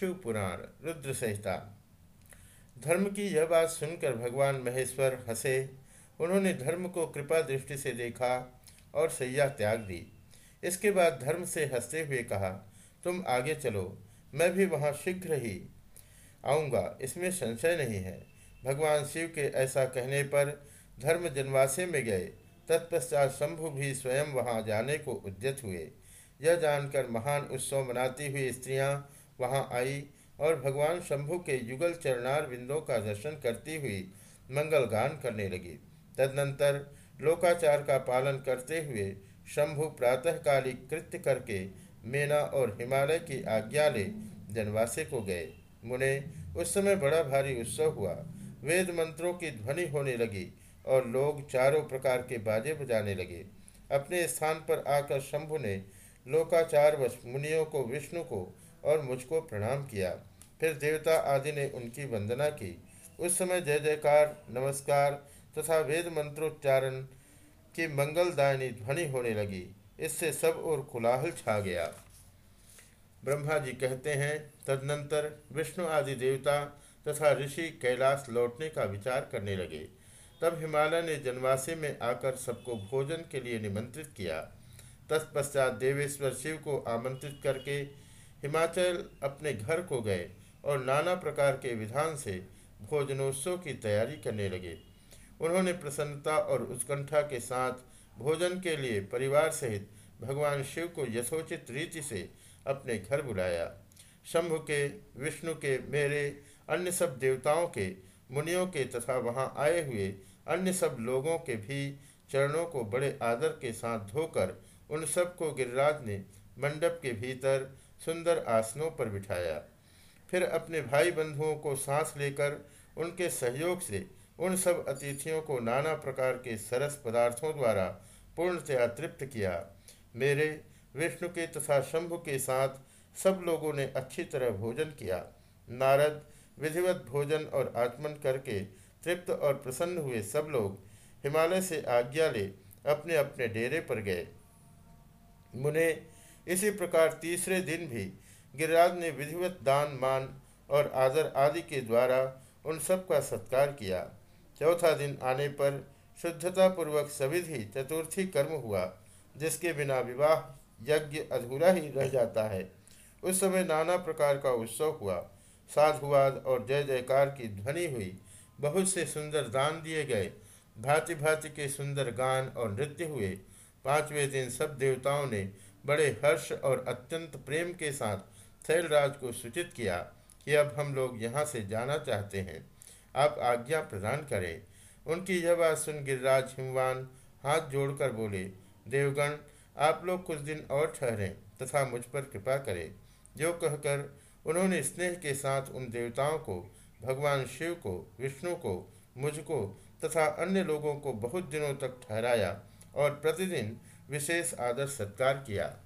शिव पुराण रुद्र संहिता धर्म की यह बात सुनकर भगवान महेश्वर हंसे। उन्होंने धर्म को कृपा दृष्टि से देखा और सैया त्याग दी। इसके बाद धर्म से हँसते हुए कहा, तुम आगे चलो, मैं भी वहाँ शीघ्र ही आऊँगा, इसमें संशय नहीं है। भगवान शिव के ऐसा कहने पर धर्म जनवासे में गए। तत्पश्चात शंभु भी स्वयं वहाँ जाने को उद्यत हुए। यह जानकर महान उत्सव मनाती हुई स्त्रियाँ वहाँ आई और भगवान शंभु के युगल चरणार बिंदों का दर्शन करती हुई मंगल गान करने लगी। तदनंतर लोकाचार का पालन करते हुए शंभु प्रातःकालिक कृत्य करके मेना और हिमालय की आज्ञा ले जनवासे को गए। मुने, उस समय बड़ा भारी उत्सव हुआ। वेद मंत्रों की ध्वनि होने लगी और लोग चारों प्रकार के बाजे बजाने लगे। अपने स्थान पर आकर शंभु ने लोकाचार वश मुनियों को, विष्णु को और मुझको प्रणाम किया। फिर देवता आदि ने उनकी वंदना की। उस समय जय जयकार, नमस्कार तथा वेद मंत्रोच्चारण की मंगलदायनी ध्वनि होने लगी। इससे सब और कुलाहल छा गया। ब्रह्मा जी कहते हैं, तदनंतर विष्णु आदि देवता तथा ऋषि कैलाश लौटने का विचार करने लगे। तब हिमालय ने जनवासी में आकर सबको भोजन के लिए निमंत्रित किया। तत्पश्चात देवेश्वर शिव को आमंत्रित करके हिमाचल अपने घर को गए और नाना प्रकार के विधान से भोजनोत्सव की तैयारी करने लगे। उन्होंने प्रसन्नता और उत्कंठा के साथ भोजन के लिए परिवार सहित भगवान शिव को यथोचित रीति से अपने घर बुलाया। शंभु के, विष्णु के, मेरे, अन्य सब देवताओं के, मुनियों के तथा वहाँ आए हुए अन्य सब लोगों के भी चरणों को बड़े आदर के साथ धोकर उन सबको गिरिराज ने मंडप के भीतर सुंदर आसनों पर बिठाया। फिर अपने भाई बंधुओं को सांस लेकर, उनके सहयोग से, उन सब अतिथियों को नाना प्रकार के सरस पदार्थों द्वारा पूर्णतया तृप्त किया। मेरे, विष्णु के तथा शंभु के साथ सब लोगों ने अच्छी तरह भोजन किया। नारद, विधिवत भोजन और आत्मन करके तृप्त और प्रसन्न हुए सब लोग हिमालय से आज्ञा ले अपने अपने डेरे पर गए। मुने इसी प्रकार तीसरे दिन भी गिरिराज ने विधिवत दान, मान और आदर आदि के द्वारा उन सब का सत्कार किया। चौथा दिन आने पर शुद्धता पूर्वक सविधि चतुर्थी कर्म हुआ, जिसके बिना विवाह यज्ञ अधूरा ही रह जाता है। उस समय नाना प्रकार का उत्सव हुआ। साधुवाद और जय जयकार की ध्वनि हुई। बहुत से सुंदर दान दिए गए। भांति भांति के सुंदर गान और नृत्य हुए। पाँचवें दिन सब देवताओं ने बड़े हर्ष और अत्यंत प्रेम के साथ शैलराज को सूचित किया कि अब हम लोग यहाँ से जाना चाहते हैं। आप आज्ञा प्रदान करें। उनकी यह बात सुन गिरिराज हिमवान हाथ जोड़कर बोले, देवगण, आप लोग कुछ दिन और ठहरें तथा मुझ पर कृपा करें। जो कहकर उन्होंने स्नेह के साथ उन देवताओं को, भगवान शिव को, विष्णु को, मुझको तथा अन्य लोगों को बहुत दिनों तक ठहराया और प्रतिदिन विशेष आदर सत्कार किया।